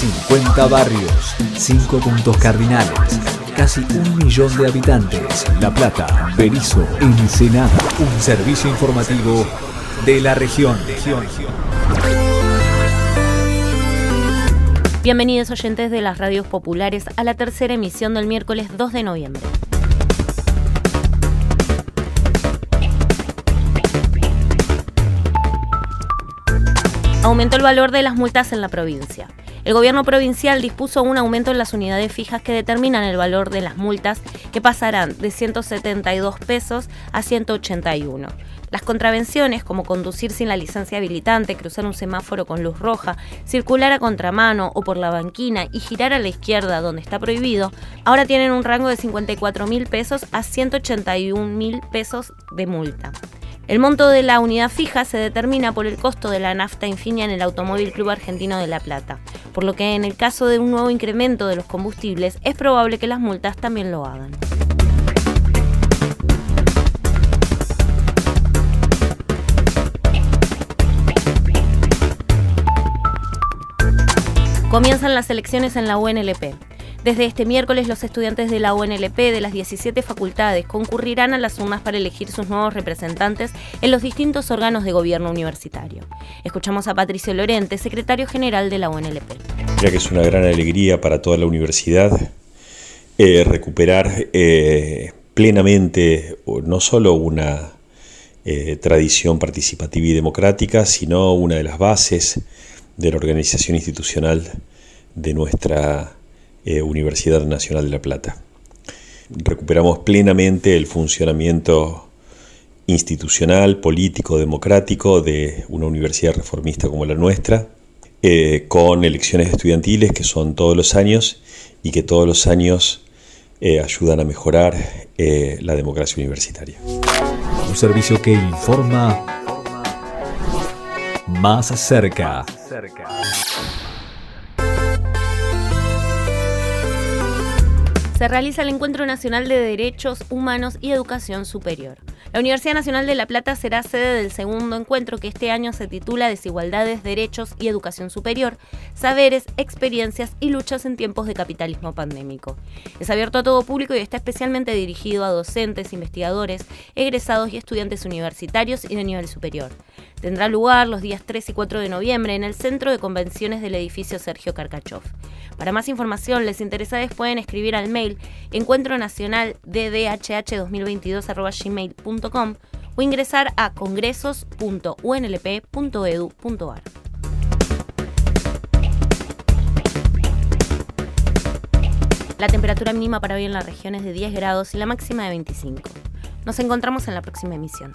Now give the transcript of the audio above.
50 barrios, 5 puntos cardinales, casi un millón de habitantes. La Plata, Berizo, Ensenada. Un servicio informativo de la región. Bienvenidos oyentes de las radios populares a la tercera emisión del miércoles 2 de noviembre. Aumentó el valor de las multas en la provincia. El gobierno provincial dispuso un aumento en las unidades fijas que determinan el valor de las multas, que pasarán de 172 pesos a 181. Las contravenciones, como conducir sin la licencia habilitante, cruzar un semáforo con luz roja, circular a contramano o por la banquina y girar a la izquierda donde está prohibido, ahora tienen un rango de 54 mil pesos a 181 mil pesos de multa. El monto de la unidad fija se determina por el costo de la nafta infinia en el Automóvil Club Argentino de La Plata, por lo que en el caso de un nuevo incremento de los combustibles es probable que las multas también lo hagan. Comienzan las elecciones en la UNLP. Desde este miércoles, los estudiantes de la UNLP de las 17 facultades concurrirán a las urnas para elegir sus nuevos representantes en los distintos órganos de gobierno universitario. Escuchamos a Patricio Lorente, secretario general de la UNLP. Ya que es una gran alegría para toda la universidad eh, recuperar eh, plenamente no solo una eh, tradición participativa y democrática, sino una de las bases de la organización institucional de nuestra eh, Universidad Nacional de La Plata. Recuperamos plenamente el funcionamiento institucional, político, democrático de una universidad reformista como la nuestra, eh, con elecciones estudiantiles que son todos los años y que todos los años eh, ayudan a mejorar la democracia universitaria. Un servicio que informa más cerca. Se realiza el Encuentro Nacional de Derechos Humanos y Educación Superior. La Universidad Nacional de La Plata será sede del segundo encuentro que este año se titula Desigualdades, Derechos y Educación Superior, Saberes, Experiencias y Luchas en tiempos de capitalismo pandémico. Es abierto a todo público y está especialmente dirigido a docentes, investigadores, egresados y estudiantes universitarios y de nivel superior. Tendrá lugar los días 3 y 4 de noviembre en el Centro de Convenciones del edificio Sergio Carcachov. Para más información, les interesados pueden escribir al mail encuentro nacional ddhh2022.gmail.com o ingresar a congresos.unlp.edu.ar. La temperatura mínima para hoy en la región es de 10 grados y la máxima de 25. Nos encontramos en la próxima emisión.